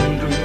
and dream.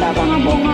Đã có.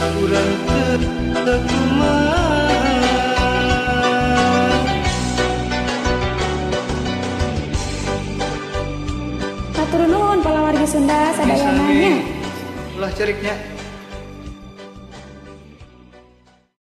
kurang terteman Matur nuwun para wargi Sunda sadayananya. Ulah ceriknya.